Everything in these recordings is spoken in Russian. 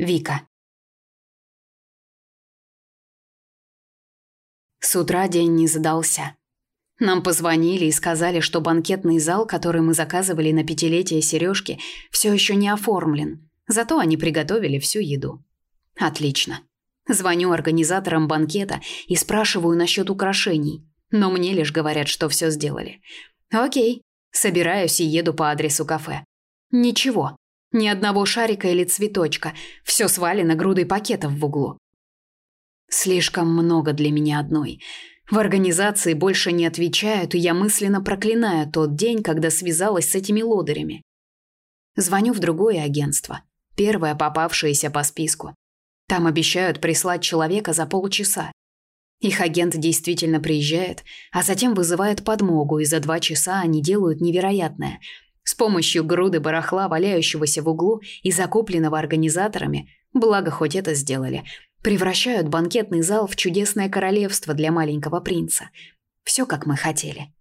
Вика. С утра день не задался. Нам позвонили и сказали, что банкетный зал, который мы заказывали на пятилетие Сережки, все еще не оформлен. Зато они приготовили всю еду. Отлично. Звоню организаторам банкета и спрашиваю насчет украшений, но мне лишь говорят, что все сделали. Окей, собираюсь и еду по адресу кафе. Ничего, ни одного шарика или цветочка. Все свалено грудой пакетов в углу. Слишком много для меня одной. В организации больше не отвечают, и я мысленно проклинаю тот день, когда связалась с этими лодырями. Звоню в другое агентство. Первое попавшееся по списку. Там обещают прислать человека за полчаса. Их агент действительно приезжает, а затем вызывает подмогу, и за два часа они делают невероятное – с помощью груды барахла, валяющегося в углу и закупленного организаторами, благо хоть это сделали, превращают банкетный зал в чудесное королевство для маленького принца. Все, как мы хотели.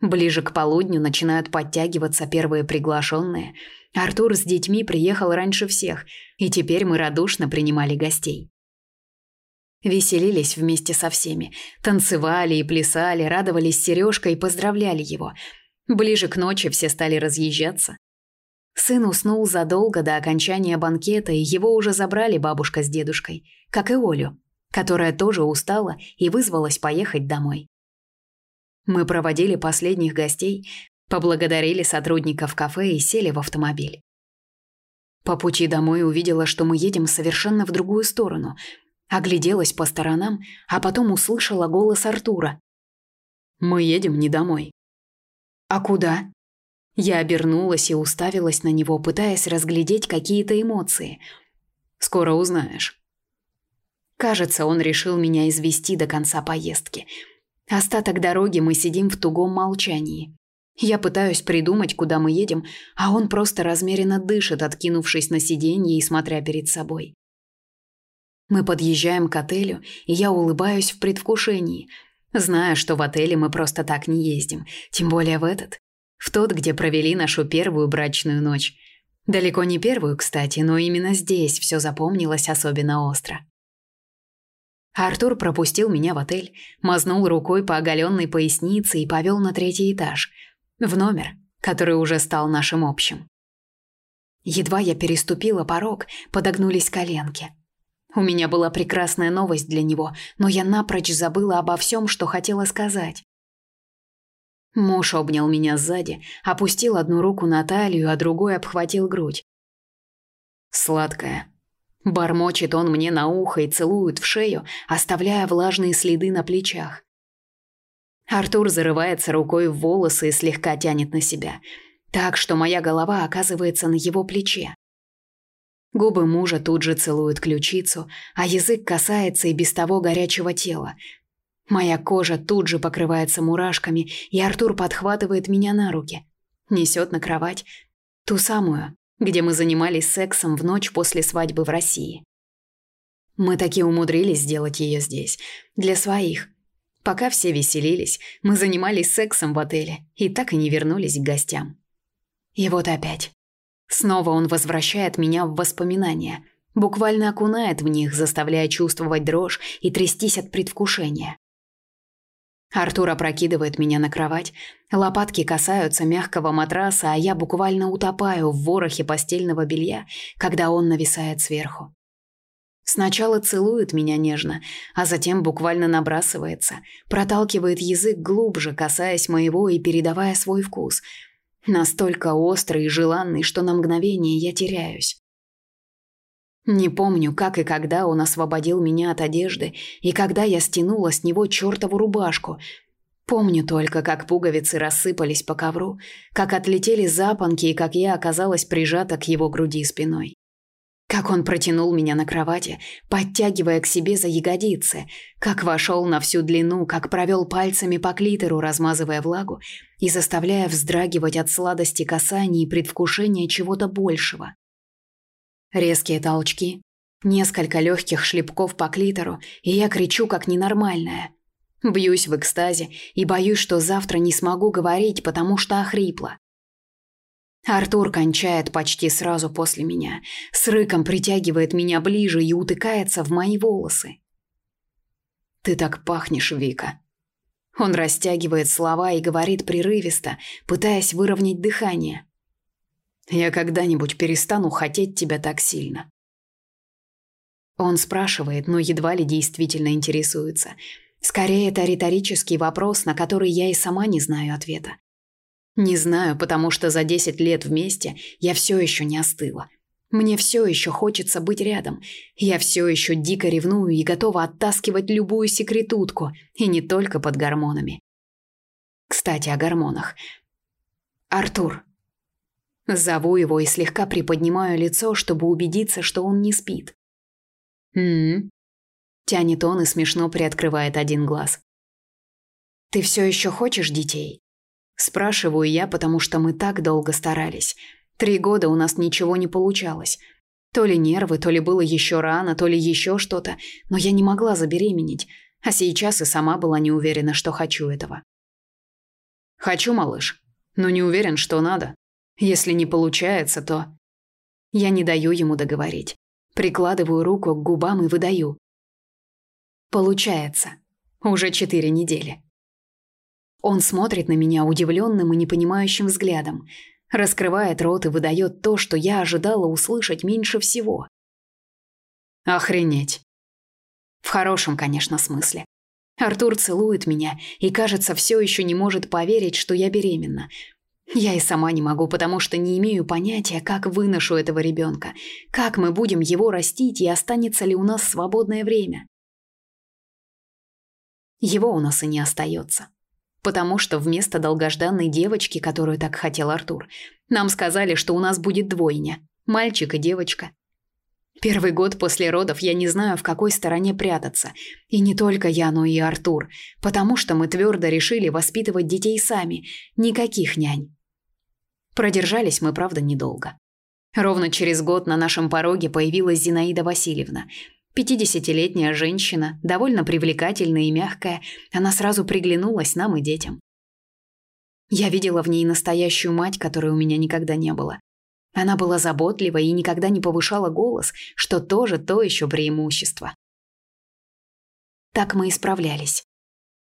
Ближе к полудню начинают подтягиваться первые приглашенные. Артур с детьми приехал раньше всех, и теперь мы радушно принимали гостей. Веселились вместе со всеми, танцевали и плясали, радовались Сережкой и поздравляли его – Ближе к ночи все стали разъезжаться. Сын уснул задолго до окончания банкета, и его уже забрали бабушка с дедушкой, как и Олю, которая тоже устала и вызвалась поехать домой. Мы проводили последних гостей, поблагодарили сотрудников кафе и сели в автомобиль. По пути домой увидела, что мы едем совершенно в другую сторону. Огляделась по сторонам, а потом услышала голос Артура. «Мы едем не домой. «А куда?» Я обернулась и уставилась на него, пытаясь разглядеть какие-то эмоции. «Скоро узнаешь». Кажется, он решил меня извести до конца поездки. Остаток дороги мы сидим в тугом молчании. Я пытаюсь придумать, куда мы едем, а он просто размеренно дышит, откинувшись на сиденье и смотря перед собой. Мы подъезжаем к отелю, и я улыбаюсь в предвкушении – Зная, что в отеле мы просто так не ездим, тем более в этот. В тот, где провели нашу первую брачную ночь. Далеко не первую, кстати, но именно здесь все запомнилось особенно остро. Артур пропустил меня в отель, мазнул рукой по оголенной пояснице и повел на третий этаж, в номер, который уже стал нашим общим. Едва я переступила порог, подогнулись коленки. У меня была прекрасная новость для него, но я напрочь забыла обо всем, что хотела сказать. Муж обнял меня сзади, опустил одну руку на талию, а другой обхватил грудь. «Сладкая». Бормочет он мне на ухо и целует в шею, оставляя влажные следы на плечах. Артур зарывается рукой в волосы и слегка тянет на себя, так что моя голова оказывается на его плече. Губы мужа тут же целуют ключицу, а язык касается и без того горячего тела. Моя кожа тут же покрывается мурашками, и Артур подхватывает меня на руки. Несет на кровать. Ту самую, где мы занимались сексом в ночь после свадьбы в России. Мы таки умудрились сделать ее здесь, для своих. Пока все веселились, мы занимались сексом в отеле и так и не вернулись к гостям. И вот опять. Снова он возвращает меня в воспоминания, буквально окунает в них, заставляя чувствовать дрожь и трястись от предвкушения. Артур опрокидывает меня на кровать, лопатки касаются мягкого матраса, а я буквально утопаю в ворохе постельного белья, когда он нависает сверху. Сначала целует меня нежно, а затем буквально набрасывается, проталкивает язык глубже, касаясь моего и передавая свой вкус – Настолько острый и желанный, что на мгновение я теряюсь. Не помню, как и когда он освободил меня от одежды и когда я стянула с него чертову рубашку. Помню только, как пуговицы рассыпались по ковру, как отлетели запонки и как я оказалась прижата к его груди спиной. Как он протянул меня на кровати, подтягивая к себе за ягодицы, как вошел на всю длину, как провел пальцами по клитору, размазывая влагу и заставляя вздрагивать от сладости касаний и предвкушения чего-то большего. Резкие толчки, несколько легких шлепков по клитору, и я кричу как ненормальная. Бьюсь в экстазе и боюсь, что завтра не смогу говорить, потому что охрипла. Артур кончает почти сразу после меня, с рыком притягивает меня ближе и утыкается в мои волосы. «Ты так пахнешь, Вика!» Он растягивает слова и говорит прерывисто, пытаясь выровнять дыхание. «Я когда-нибудь перестану хотеть тебя так сильно». Он спрашивает, но едва ли действительно интересуется. Скорее, это риторический вопрос, на который я и сама не знаю ответа. Не знаю, потому что за 10 лет вместе я все еще не остыла. Мне все еще хочется быть рядом. Я все еще дико ревную и готова оттаскивать любую секретутку, и не только под гормонами. Кстати, о гормонах. Артур. Зову его и слегка приподнимаю лицо, чтобы убедиться, что он не спит. «М-м-м», тянет он и смешно приоткрывает один глаз. «Ты все еще хочешь детей?» Спрашиваю я, потому что мы так долго старались. Три года у нас ничего не получалось. То ли нервы, то ли было еще рано, то ли еще что-то, но я не могла забеременеть, а сейчас и сама была не уверена, что хочу этого. «Хочу, малыш, но не уверен, что надо. Если не получается, то...» Я не даю ему договорить. Прикладываю руку к губам и выдаю. «Получается. Уже четыре недели». Он смотрит на меня удивленным и непонимающим взглядом, раскрывает рот и выдает то, что я ожидала услышать меньше всего. Охренеть. В хорошем, конечно, смысле. Артур целует меня и, кажется, все еще не может поверить, что я беременна. Я и сама не могу, потому что не имею понятия, как выношу этого ребенка, как мы будем его растить и останется ли у нас свободное время. Его у нас и не остается потому что вместо долгожданной девочки, которую так хотел Артур, нам сказали, что у нас будет двойня – мальчик и девочка. Первый год после родов я не знаю, в какой стороне прятаться. И не только я, но и Артур, потому что мы твердо решили воспитывать детей сами, никаких нянь. Продержались мы, правда, недолго. Ровно через год на нашем пороге появилась Зинаида Васильевна – Пятидесятилетняя женщина, довольно привлекательная и мягкая, она сразу приглянулась нам и детям. Я видела в ней настоящую мать, которой у меня никогда не было. Она была заботлива и никогда не повышала голос, что тоже то еще преимущество. Так мы и справлялись: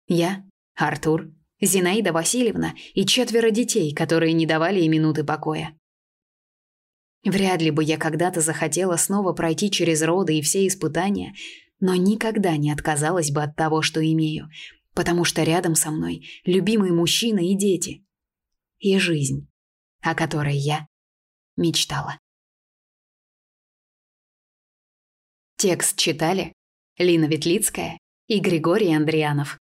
Я, Артур, Зинаида Васильевна и четверо детей, которые не давали и минуты покоя. Вряд ли бы я когда-то захотела снова пройти через роды и все испытания, но никогда не отказалась бы от того, что имею, потому что рядом со мной любимый мужчина и дети. И жизнь, о которой я мечтала. Текст читали Лина Ветлицкая и Григорий Андрианов.